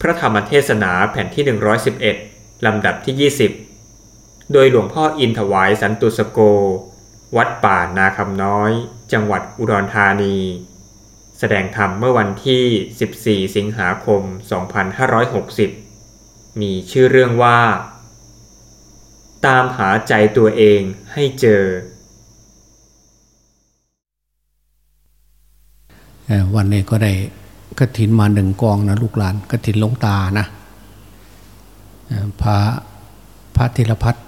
พระธรรมเทศนาแผ่นที่ 111 ลำดับที่ 20 โดยหลวงพ่ออินถวายสันตุสโก วัดป่านาคำน้อย จังหวัดอุดรธานี แสดงธรรมเมื่อวันที่ 14 สิงหาคม 2560 มีชื่อเรื่องว่า ตามหาใจตัวเองให้เจอ วันนี้ก็ได้ กระถินมาหนึ่งกองนะลูกหลานกระถินลงตานะพระพระธิรพัฒน์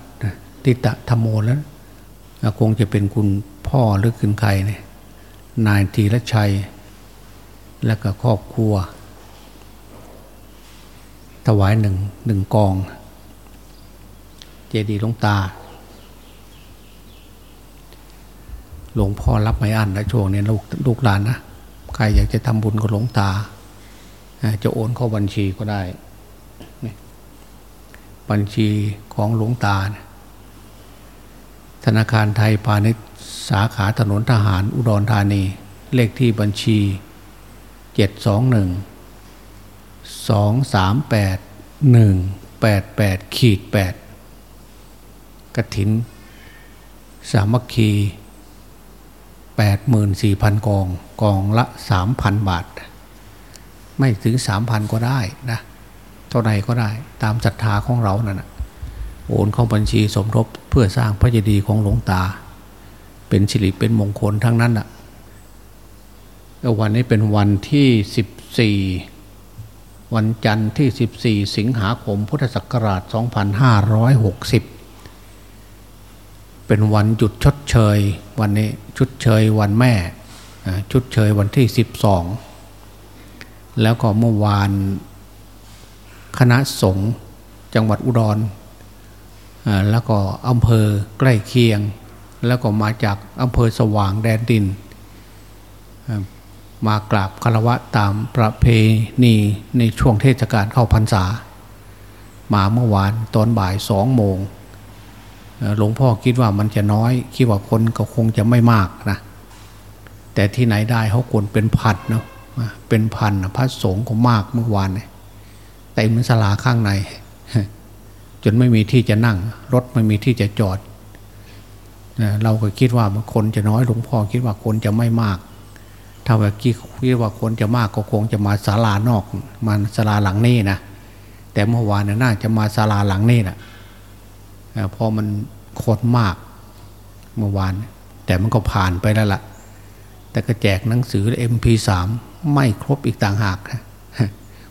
ติตะธรรมโมแล้วคงจะเป็นคุณพ่อหรือคุณใครเนี่ยนายธีรชัย และก็ครอบครัว ถวายหนึ่งหนึ่งกอง เจดีย์ลงตา หลวงพ่อรับไม่อั้นนะช่วงนี้ลูกลูกหลานนะ ใครอยากจะทำบุญก็หลวงตา จะโอนเข้าบัญชีก็ได้ บัญชีของหลวงตา ธนาคารไทยพาณิชย์สาขาถนนทหารอุดรธานี เลขที่บัญชี 721 238 188ขีด8กระถิน สามัคคี 84,000 กอง กองละ 3,000 บาท ไม่ถึง 3,000 ก็ได้นะ เท่าไหร่ก็ได้ตามศรัทธาของเรานั่นนะโอนเข้าบัญชีสมทบเพื่อสร้างพระเจดีย์ของหลวงตา เป็นสิริเป็นมงคลทั้งนั้นอะวันนี้เป็นวันที่ 14 วันจันทร์ที่ 14 สิงหาคมพุทธศักราช 2560 เป็นวันหยุดชดเชย วันนี้ชดเชยวันแม่ชดเชยวันที่สิบสองแล้วก็เมื่อวานคณะสงฆ์จังหวัดอุดรแล้วก็อำเภอใกล้เคียง แล้วก็มาจากอำเภอสว่างแดนดิน มากราบคารวะตามประเพณีในช่วงเทศกาลเข้าพรรษา มาเมื่อวานตอนบ่ายสองโมง หลวงพ่อคิดว่ามันจะน้อย คิดว่าคนก็คงจะไม่มากนะแต่ที่ไหนได้เขาควรเป็นพันเนาะเป็นพันพระสงฆ์ก็มากเมื่อวานเนี่ยเต็มสลาข้างใน จนไม่มีที่จะนั่ง รถไม่มีที่จะจอดเราก็คิดว่าคนจะน้อยหลวงพ่อคิดว่าคนจะไม่มาก ถ้าว่าคิดว่าคนจะมากก็คงจะมาศาลานอกมาศาลาหลังนี้นะแต่เมื่อวานน่าจะมาศาลาหลังนี้นะ พอมันโคนมากเมื่อวาน แต่มันก็ผ่านไปแล้วละ่ะ แต่ก็แจกหนังสือ MP3 ไม่ครบอีกต่างหากนะ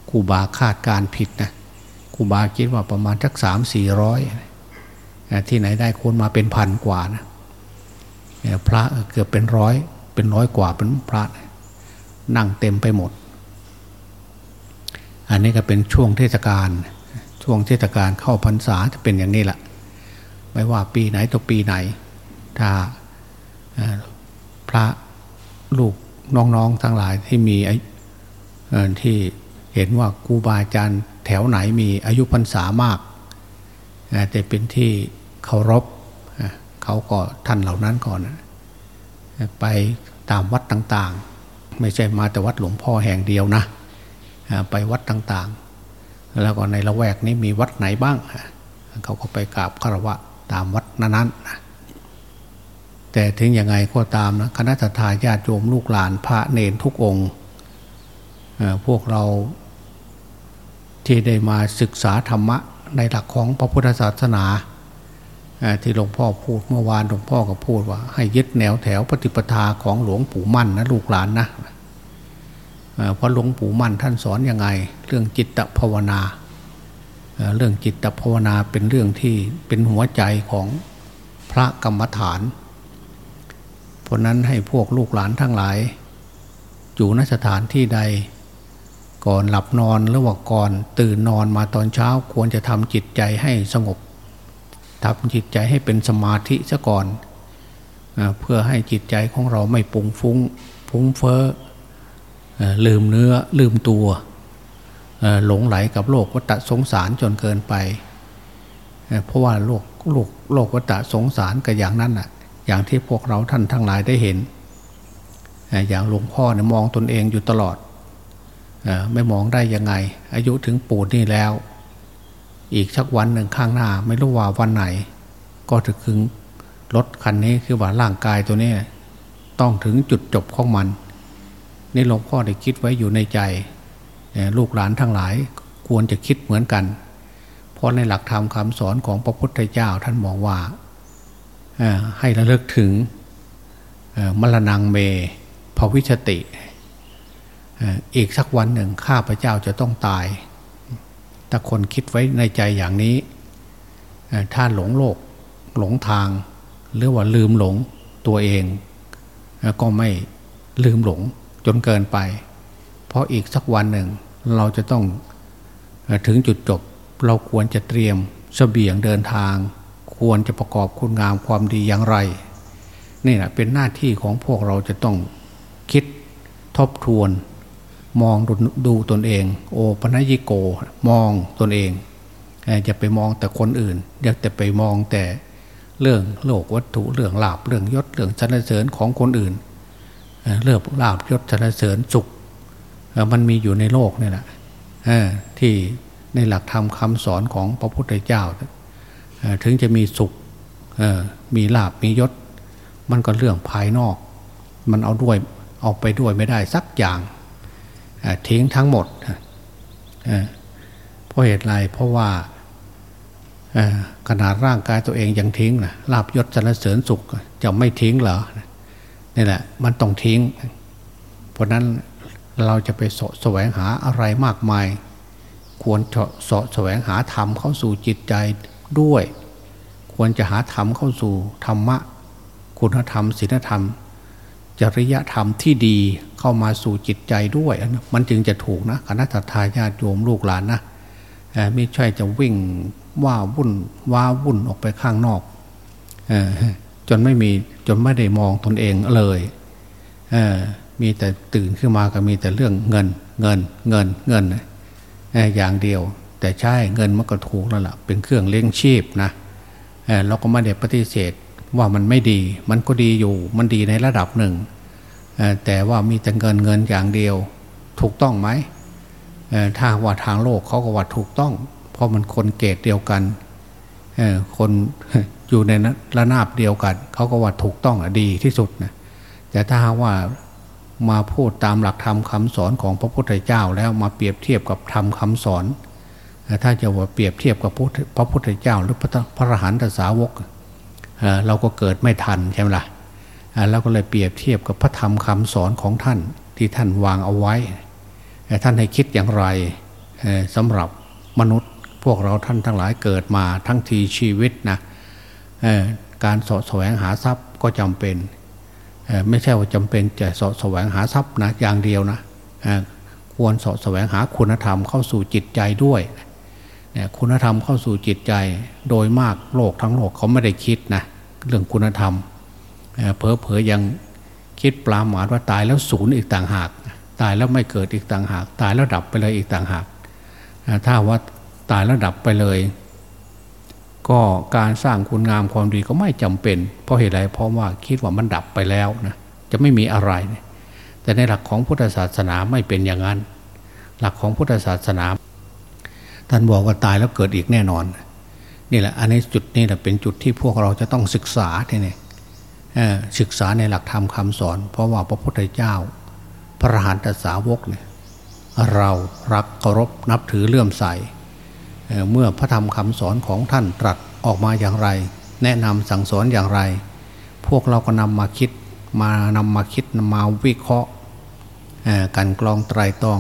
ครูบาคาดการผิดนะครูบาคิดว่าประมาณสักสามสี่ร้อยที่ไหนได้คนมาเป็นพันกว่านะพระเกือบเป็นร้อย เป็นร้อยกว่าเป็นพระนั่งเต็มไปหมด อันนี้ก็เป็นช่วงเทศกาลช่วงเทศกาลเข้าพรรษาจะเป็นอย่างนี้แหละ ไม่ว่าปีไหนตัวปีไหน ถ้าพระลูกน้องๆทั้งหลายที่มีที่เห็นว่าครูบาอาจารย์แถวไหนมีอายุพรรษามาก แต่เป็นที่เคารพเขาก็ท่านเหล่านั้นก่อน ไปตามวัดต่างๆ ไม่ใช่มาแต่วัดหลวงพ่อแห่งเดียวนะไปวัดต่างๆ แล้วก็ในละแวกนี้มีวัดไหนบ้าง เขาก็ไปกราบคารวะ ตามวัดนั้นนะแต่ถึงยังไงก็ตามนะคณะทาญาติโยมลูกหลานพระเนนทุกองค์พวกเราที่ได้มาศึกษาธรรมะในหลักของพระพุทธศาสนาที่หลวงพ่อพูดเมื่อวานหลวงพ่อก็พูดว่า ให้ยึดแนวแถวปฏิปทาของหลวงปู่มั่นนะลูกหลานนะเพราะหลวงปู่มั่นท่านสอนยังไง เรื่องจิตภาวนา เรื่องจิตภาวนาเป็นเรื่องที่เป็นหัวใจของพระกรรมฐาน เพราะนั้นให้พวกลูกหลานทั้งหลาย อยู่นสถานที่ใด ก่อนหลับนอนหรือว่าก่อนตื่นนอนมาตอนเช้าควรจะทำจิตใจให้สงบทำจิตใจให้เป็นสมาธิซะก่อนเพื่อให้จิตใจของเราไม่ปุงฟุ้งฟุ้งเฟ้อลืมเนื้อลืมตัว หลงไหลกับโลกวัฏสงสารจนเกินไป เพราะว่าโลกโลกโลกวัฏสงสารกับอย่างนั้นอะอย่างที่พวกเราท่านทั้งหลายได้เห็น อย่างหลวงพ่อเนี่ยมองตนเองอยู่ตลอด ไม่มองได้ยังไง อายุถึงปูดนี่แล้ว อีกสักวันหนึ่งข้างหน้า ไม่รู้ว่าวันไหน ก็ถึงรถคันนี้คือว่าร่างกายตัวนี้ ต้องถึงจุดจบของมัน นี่หลวงพ่อได้คิดไว้อยู่ในใจ ลูกหลานทั้งหลายควรจะคิดเหมือนกัน เพราะในหลักธรรมคำสอนของพระพุทธเจ้าท่านบอกว่าให้ระลึกถึงมรณงเมภวิชติอีกสักวันหนึ่งข้าพเจ้าจะต้องตายถ้าคนคิดไว้ในใจอย่างนี้ ถ้าหลงโลกหลงทาง หรือว่าลืมหลงตัวเอง ก็ไม่ลืมหลงจนเกินไป เพราะอีกสักวันหนึ่งเราจะต้องถึงจุดจบ เราควรจะเตรียมเสบียงเดินทาง ควรจะประกอบคุณงามความดีอย่างไรนี่แหละเป็นหน้าที่ของพวกเราจะต้องคิดทบทวน มองดดูตนเอง โอปนัญิโกมองตนเองอย่าไปมองแต่คนอื่นอย่าแต่ไปมองแต่เรื่องโลกวัตถุเรื่องลาบเรื่องยศเรื่องชนะเสริญของคนอื่นเรื่องลาบยศชนะเสริญสุข มันมีอยู่ในโลกนี่แหละที่ในหลักธรรมคำสอนของพระพุทธเจ้า ถึงจะมีสุขมีลาบมียศ มันก็เรื่องภายนอก มันเอาด้วยเอาไปด้วยไม่ได้สักอย่างทิ้งทั้งหมดเพราะเหตุไรเพราะว่าขนาดร่างกายตัวเองยังทิ้งนะลาบยศสรรเสริญสุขจะไม่ทิ้งเหรอนี่แหละ มันต้องทิ้ง เพราะนั้น เราจะไปสแสวงหาอะไรมากมาย ควรสแสวงหาธรรมเข้าสู่จิตใจด้วย ควรจะหาธรรมเข้าสู่ธรรมะ คุณธรรมศีลธรรม จริยธรรมที่ดีเข้ามาสู่จิตใจด้วย มันจึงจะถูกนะคณะทาญาติโยมลูกหลานนะไม่ใช่จะวิ่งว่าวุ่นว่าวุ่นออกไปข้างนอกจนไม่มีจนไม่ได้มองตนเองเลย มีแต่ตื่นขึ้นมาก็มีแต่เรื่องเงินเงินเงินเงินอย่างเดียว แต่ใช่เงินมันก็ถูกแล้วล่ะเป็นเครื่องเลี้ยงชีพนะเราก็ไม่ได้ปฏิเสธว่ามันไม่ดี มันก็ดีอยู่มันดีในระดับหนึ่ง แต่ว่ามีแต่เงินเงินอย่างเดียว ถูกต้องไหมถ้าว่าทางโลกเขาก็ว่าถูกต้อง เพราะมันคนเกตเดียวกันคนอยู่ในระนาบเดียวกันเขาก็ว่าถูกต้องดีที่สุดนะแต่ถ้าว่า มาพูดตามหลักธรรมคาสอนของพระพุทธเจ้าแล้วมาเปรียบเทียบกับธรรมคาสอน ถ้าจะว่าเปรียบเทียบกับพระพุทธเจ้า หรือพระพระหันตสาวกเราก็เกิดไม่ทันใช่ไหมล่ะเราก็เลยเปรียบเทียบกับพระธรรมคำสอนของท่านที่ท่านวางเอาไว้ ท่านให้คิดอย่างไรสำหรับมนุษย์พวกเราท่านทั้งหลายเกิดมาทั้งทีชีวิตนะการสะแสวงหาทรัพย์ก็จำเป็น ไม่ใช่ว่าจำเป็นจะสะแสวงหาทรัพย์นะอย่างเดียวนะควรสะแสวงหาคุณธรรมเข้าสู่จิตใจด้วยคุณธรรมเข้าสู่จิตใจ โดยมากโลกทั้งโลกเขาไม่ได้คิดนะเรื่องคุณธรรมเพอเพอยังคิดปลาหมาดว่าตายแล้วศูนย์อีกต่างหาก ตายแล้วไม่เกิดอีกต่างหาก ตายแล้วดับไปเลยอีกต่างหาก ถ้าว่าตายแล้วดับไปเลย ก็การสร้างคุณงามความดีก็ไม่จำเป็น เพราะเหตุไรเพราะว่าคิดว่ามันดับไปแล้วนะจะไม่มีอะไร แต่ในหลักของพุทธศาสนาไม่เป็นอย่างนั้น หลักของพุทธศาสนา ท่านบอกว่าตายแล้วเกิดอีกแน่นอน นี่แหละอันนี้จุดนี้แหละเป็นจุดที่พวกเราจะต้องศึกษาทีนี่ศึกษาในหลักธรรมคาสอน เพราะว่าพระพุทธเจ้า พระหันตสาวกเนี่ยเรารักเคารพนับถือเลื่อมใส เมื่อพระธรรมคำสอนของท่านตรัสออกมาอย่างไร แนะนำสั่งสอนอย่างไร พวกเราก็นำมาคิดมานำมาคิดมาวิเคราะห์กันกรองไตรตอง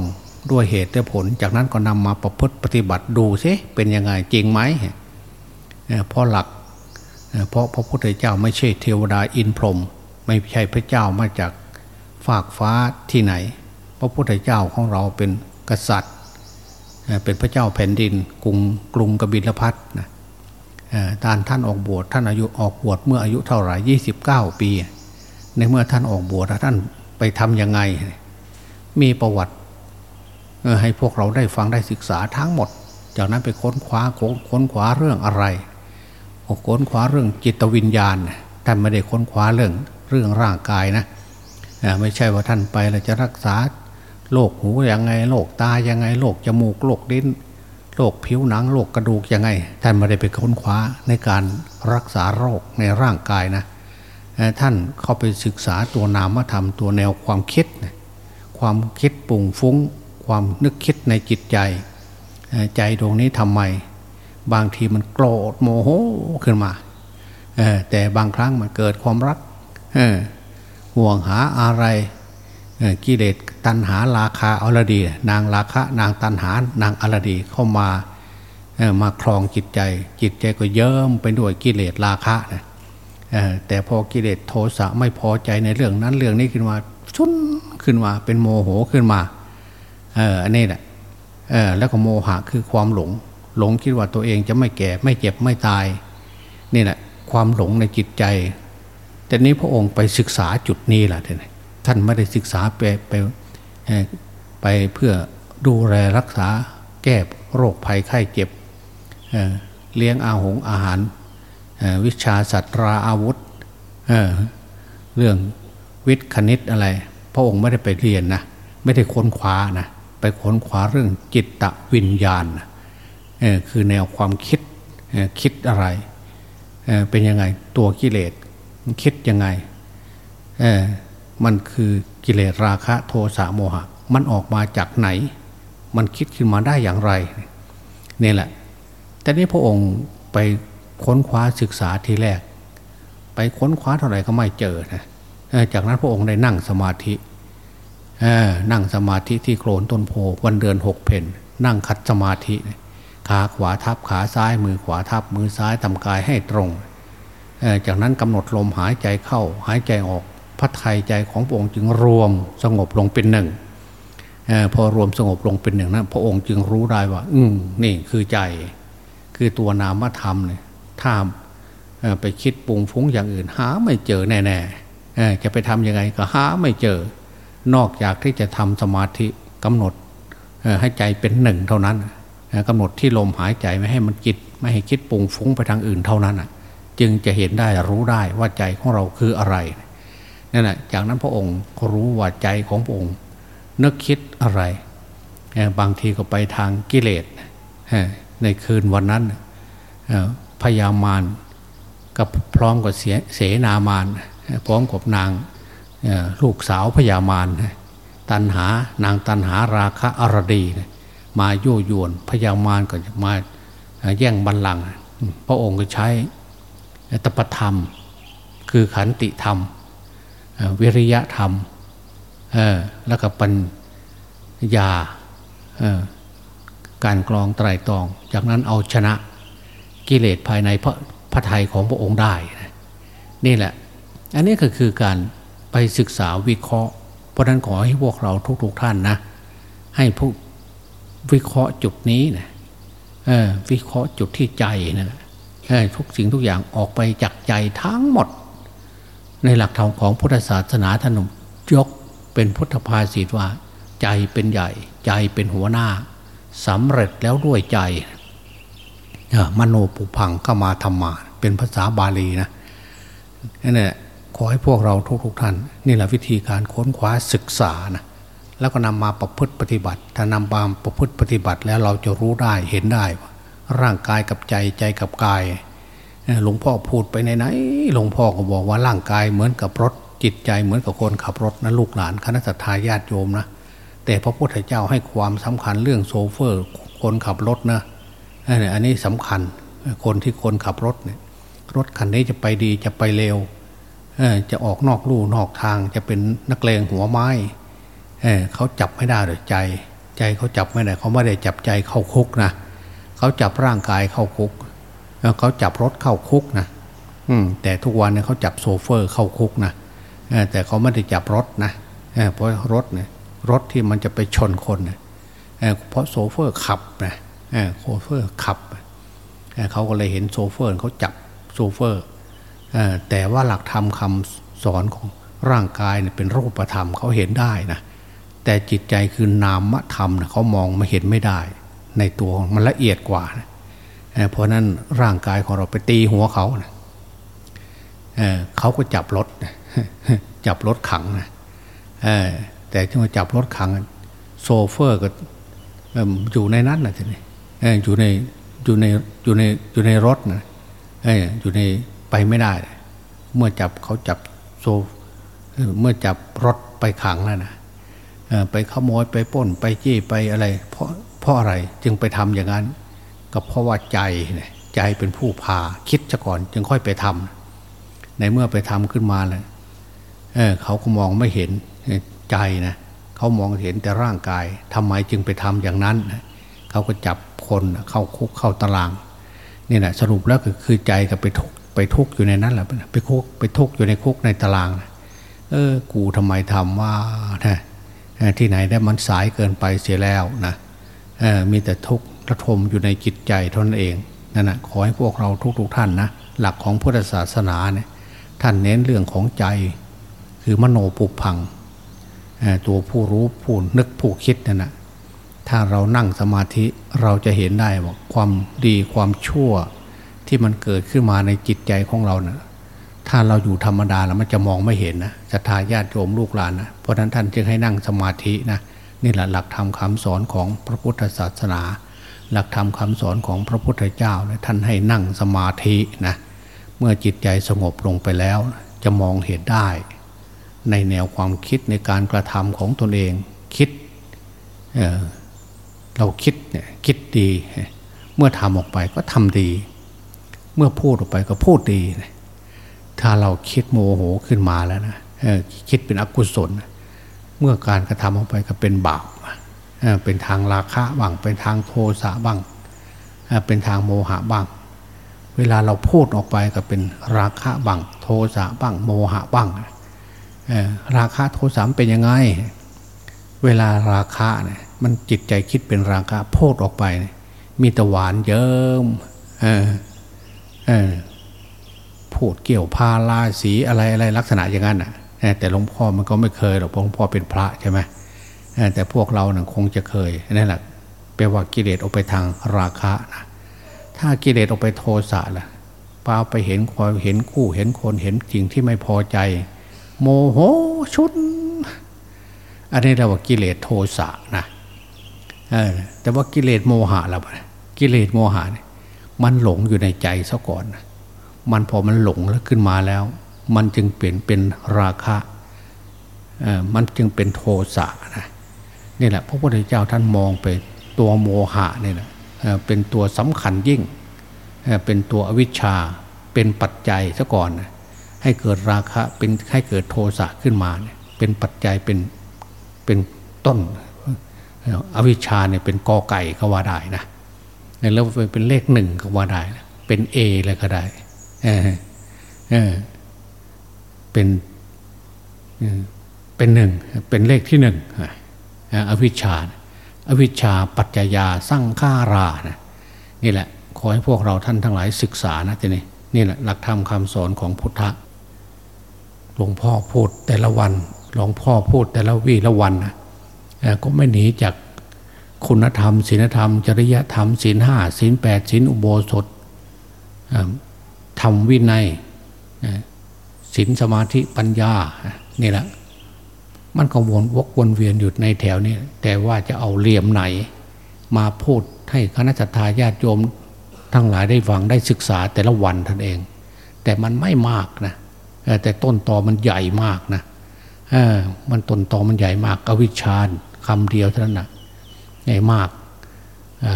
ด้วยเหตุและผล จากนั้นก็นำมาประพฤติปฏิบัติดูซิเป็นยังไงจริงไหมเพราะหลักเพราะพระพุทธเจ้าไม่ใช่เทวดาอินพรหมไม่ใช่พระเจ้ามาจากฝากฟ้าที่ไหน พระพุทธเจ้าของเราเป็นกษัตริย์ เป็นพระเจ้าแผ่นดินกรุงกรุงกบิลพัทนะตานท่านออกบวชท่านอายุออกบวชเมื่ออายุเท่าไหร่ยี่สิบเก้าปี ในเมื่อท่านออกบวชท่านไปทำยังไง มีประวัติให้พวกเราได้ฟังได้ศึกษาทั้งหมด จากนั้นไปค้นคว้าค้นคว้าเรื่องอะไรค้นคว้าเรื่องจิตวิญญาณท่านไม่ได้ค้นคว้าเรื่องเรื่องร่างกายนะไม่ใช่ว่าท่านไปแล้วจะรักษา โรคหูยังไงโรคตายังไงโรคจมูกโรคลิ้นโรคผิวหนังโรคกระดูกยังไง ท่านไม่ได้ไปค้นคว้าในการรักษาโรคในร่างกายนะท่านเข้าไปศึกษาตัวนามธรรมตัวแนวความคิด ความคิดปุ่งฟุ้ง ความนึกคิดในจิตใจ ใจดวงนี้ทำไม บางทีมันโกรธโมโหขึ้นมาแต่บางครั้งมันเกิดความรักห่วงหาอะไร กิเลสตัณหาราคาอรดี นางราคะนางตัณหานางอรดีเข้ามามาครองจิตใจ จิตใจก็เยิ้มไปด้วยกิเลสราคะนะแต่พอกิเลสโทสะไม่พอใจในเรื่องนั้นเรื่องนี้ขึ้นมาชุนขึ้นมาเป็นโมโหขึ้นมาเอออันนี้แหละเออแล้วก็โมหะคือความหลง หลงคิดว่าตัวเองจะไม่แก่ไม่เจ็บไม่ตาย นี่แหละความหลงในจิตใจ แต่นี้พระองค์ไปศึกษาจุดนี้แหละท่าน ท่านไม่ได้ศึกษาไปไปไปเพื่อดูแลรักษาแก้โรคภัยไข้เจ็บเเลี้ยงอาหงอาหาร วิชาสัตราอาวุธเเรื่องวิทย์คณิตอะไร พระองค์ไม่ได้ไปเรียนนะไม่ได้ค้นคว้านะไปค้นคว้าเรื่องจิตตวิญญาณนะคือแนวความคิดคิดอะไรเเป็นยังไงตัวกิเลสคิดยังไง มันคือกิเลสราคะโทสะโมหะ มันออกมาจากไหน มันคิดขึ้นมาได้อย่างไรนี่แหละ แต่นี้พระองค์ไปค้นคว้าศึกษาทีแรก ไปค้นคว้าเท่าไหร่ก็ไม่เจอนะจากนั้นพระองค์ได้นั่งสมาธินั่งสมาธิที่โคลนต้นโพวันเดือนหกเพนนั่งคัดสมาธิขาขวาทับขาซ้ายมือขวาทับมือซ้ายทำกายให้ตรง จากนั้นกำหนดลมหายใจเข้าหายใจออก พระไทยใจของพระองค์จึงรวมสงบลงเป็นหนึ่งอพอรวมสงบลงเป็นหนึ่งนั้นพระองค์จึงรู้ได้ว่า อืมนี่คือใจ คือตัวนามธรรมเนี่ยถ้าไปคิดปรุงฟุ้งอย่างอื่น หาไม่เจอแน่ๆจะไปทำยังไงก็หาไม่เจอ นอกจากที่จะทำสมาธิกำหนดให้ใจเป็นหนึ่งเท่านั้นกำหนดที่ลมหายใจไม่ให้มันจิตไม่ให้คิดปรุงฟุ้งไปทางอื่นเท่านั้นจึงจะเห็นได้รู้ได้ว่าใจของเราคืออะไร นั่นแหละจากนั้นพระองค์รู้ว่าใจของพระองค์ นึกคิดอะไรบางทีก็ไปทางกิเลสในคืนวันนั้นพญามารกับพร้อมกับเสนามารพร้อมกับนางลูกสาวพญามารตันหานางตันหาราคะอรดี มาโยโยวนพญามารก็มาแย่งบัลลังก์พระองค์ก็ใช้ตปธรรม คือขันติธรรม วิริยะธรรมแล้วก็ปัญญาการกรองไตรตรอง จากนั้นเอาชนะกิเลสภายในพระพระทัยของพระองค์ได้ นี่แหละ อันนี้ก็คือการไปศึกษาวิเคราะห์ เพราะนั้นขอให้พวกเราทุกๆทท่านนะ ให้พวกวิเคราะห์จุดนี้นะวิเคราะห์จุดที่ใจนะทุกสิ่งทุกอย่างออกไปจากใจทั้งหมด ในหลักธรรมของพุทธศาสนาท่านยกเป็นพุทธภาษิตว่า ใจเป็นใหญ่ ใจเป็นหัวหน้าสำเร็จแล้วด้วยใจมโนปุพังก็มาธรรมา เป็นภาษาบาลีนะนั่นแหละขอให้พวกเราทุกๆทท่าน นี่แหละวิธีการค้นคว้าศึกษานะแล้วก็นำมาประพฤติปฏิบัติ ถ้านำมาประพฤติปฏิบัติแล้วเราจะรู้ได้เห็นได้ว่าร่างกายกับใจใจกับกาย หลวงพ่อพูดไปไหนๆหลวงพ่อก็บอกว่าร่างกายเหมือนกับรถจิตใจเหมือนกับคนขับรถนะลูกหลานคณะสัตยาญาติโยมนะแต่พระพุทธเจ้าให้ความสำคัญเรื่องโซเฟอร์คนขับรถนะอันนี้สำคัญคนที่คนขับรถเนี่ยรถคันนี้จะไปดีจะไปเร็วจะออกนอกลู่นอกทางจะเป็นนักเลงหัวไม้เขาจับไม่ได้เลยใจ ใจเขาจับไม่ได้เขาไม่ได้จับใจเข้าคุกนะเขาจับร่างกายเข้าคุก เขาจับรถเข้าคุกนะอืมแต่ทุกวันเนี่ยเขาจับโซเฟอร์เข้าคุกนะแต่เขาไม่ได้จับรถนะเพราะรถเนี่ยรถที่มันจะไปชนคนเพราะโซเฟอร์ขับนะโซเฟอร์ขับเขาก็เลยเห็นโซเฟอร์เขาจับโซเฟอร์แต่ว่าหลักธรรมคำสอนของร่างกายเนี่ยเป็นรูปธรรมเขาเห็นได้นะแต่จิตใจคือนามธรรมนะเขามองมาเห็นไม่ได้ ในตัวมันละเอียดกว่านะ เพราะนั้นร่างกายของเราไปตีหัวเขานะเเขาก็จับรถจับรถขังนะแต่ที่มาจับรถขัง โซเฟอร์ก็อยู่ในนั้นนะทีนี้อยู่ในอยู่ในอยู่ในอยู่ในรถนะอยู่ในไปไม่ได้ เมื่อจับเขาจับโซเมื่อจับรถไปขังแล้วนะไปขโมยไปป้นไปจี้ไปอะไร เพราะเพราะอะไรจึงไปทำอย่างนั้น ก็เพราะว่าใจใจเป็นผู้พาคิดซะก่อน จึงค่อยไปทำในเมื่อไปทำขึ้นมาเลยเเขาก็มองไม่เห็นใจนะเขามองเห็นแต่ร่างกายทำไมจึงไปทำอย่างนั้นเขาก็จับคนเข้าคุกเข้าตารางนี่แหละสรุปแล้วก็คือใจก็ไปทุกไปทุกอยู่ในนั้นแหละไปคุกไปทุกอยู่ในคุกในตารางเออ กูทำไมทำว่านะที่ไหนได้มันสายเกินไปเสียแล้วนะมีแต่ทุกข์ ระทมอยู่ในจิตใจเท่านั้นเองนั่นนะขอให้พวกเราทุกๆทท่านนะหลักของพุทธศาสนาเนี่ยท่านเน้นเรื่องของใจ คือมโนปุพัง ตัวผู้รู้ผู้นึกผู้คิดนั่นนะถ้าเรานั่งสมาธิเราจะเห็นได้ว่าความดีความชั่วที่มันเกิดขึ้นมาในจิตใจของเรานะ่ะถ้าเราอยู่ธรรมดาแล้วมันจะมองไม่เห็นนะศรัทธาญาติโยมลูกหลานนะเพราะนั้นท่านจึงให้นั่งสมาธินะนี่แหละหลักธรรมคาสอนของพระพุทธศาสนา หลักธรรมคาสอนของพระพุทธเจ้านะท่านให้นั่งสมาธินะเมื่อจิตใจสงบลงไปแล้ว จะมองเห็นได้ ในแนวความคิดในการกระทำของตนเองคิดเเราคิดเนี่ยคิดดี เมื่อทำออกไปก็ทำดี เมื่อพูดออกไปก็พูดดี ถ้าเราคิดโมโหขึ้นมาแล้วนะคิดเป็นอกุศล เมื่อการกระทำออกไปก็เป็นบาป เป็นทางราคะบ้างเป็นทางโทสะบ้างเป็นทางโมหะบ้าง เวลาเราพูดออกไปก็เป็นราคะบ้างโทสะบ้างโมหะบ้างราคะโทสะเป็นยังไง เวลาราคะเนี่ยมันจิตใจคิดเป็นราคะพูดออกไป มีตะหวานเยิ้มเออเออพูดเกี่ยวพาลาสีอะไรอะไรลักษณะอย่างนั้นอะแต่หลวงพ่อมันก็ไม่เคยหรอกหลวงพ่อเป็นพระใช่ไหม แต่พวกเราเนี่ยคงจะเคยนั่นแหละแปลว่ากิเลสออกไปทางราคะนะถ้ากิเลสออกไปโทสะล่ะป้าไปเห็นความเห็นคู่เห็นคนเห็นจริงที่ไม่พอใจ โมโหชุนอันนี้เราว่ากิเลสโทสะนะแต่ว่ากิเลสโมหะเรากิเลสโมหะมันหลงอยู่ในใจซะก่อนนะมันพอมันหลงแล้วขึ้นมาแล้ว มันจึงเปลี่ยนเป็นราคะมันจึงเป็นโทสะนะ นี่แหละพระพุทธเจ้าท่านมองไปตัวโมหะนี่แหละเป็นตัวสำคัญยิ่ง เป็นตัวอวิชชาเป็นปัจจัยซะก่อน ให้เกิดราคะเป็นให้เกิดโทสะขึ้นมา เป็นปัจจัยเป็นเป็นต้น อวิชชาเนี่ยเป็นกอไก่ก็ว่าได้นะแล้วเป็นเลขหนึ่งก็ว่าได้เป็นเอเลยก็ได้เออเออเป็นเป็นหนึ่งเป็นเลขที่หนึ่ง อวิชชา อวิชชาปัจจยาสร้างฆารานะนี่แหละขอให้พวกเราท่านทั้งหลายศึกษานะทีนี้นี่แหละหลักธรรมคำสอนของพุทธะหลวงพ่อพูดแต่ละวันหลวงพ่อพูดแต่ละวีละวันนะก็ไม่หนีจากคุณธรรมศีลธรรม จริยธรรมศีลห้าศีลแปดศีลอุโบสถทำวินัยศีลสมาธิปัญญานี่แหละ มันก็วนวกวนเวียนอยู่ในแถวนี้ แต่ว่าจะเอาเหลี่ยมไหน มาพูดให้คณะทาญาติโยมทั้งหลายได้ฟังได้ศึกษาแต่ละวันท่านเอง แต่มันไม่มากนะแต่ต้นตอมันใหญ่มากนะมันต้นตอมันใหญ่มากอวิชชาคำเดียวเท่านั้นนะใหญ่มาก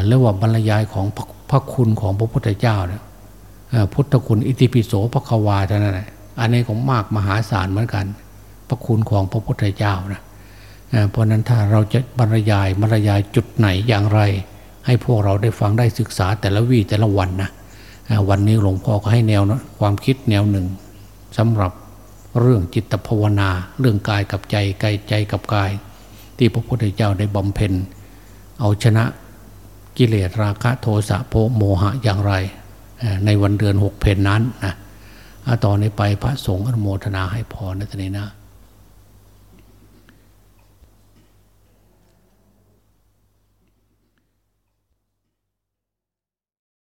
แล้วว่าบรรยายของพระคุณของพระพุทธเจ้าเนี่ยพุทธคุณอิติปิโสพระควาเท่านั้นแหละอันนี้ของมากมหาศาลเหมือนกัน ระคุณของพระพุทธเจ้านะเพราะนั้นถ้าเราจะบรรยายบรรยายจุดไหนอย่างไร ให้พวกเราได้ฟังได้ศึกษาแต่ละวีแต่ละวันนะวันนี้หลวงพ่อก็ให้แนวนะความคิดแนวหนึ่งสำหรับเรื่องจิตภาวนา เรื่องกายกับใจกายใจกับกาย ที่พระพุทธเจ้าได้บำเพ็ญ เอาชนะกิเลสราคะโทสะโมหะอย่างไร ในวันเดือนหกเพนนั้นนะต่อนนี้ไปพระสงฆ์อนุโมทนาให้พรในะท่านนี้นะ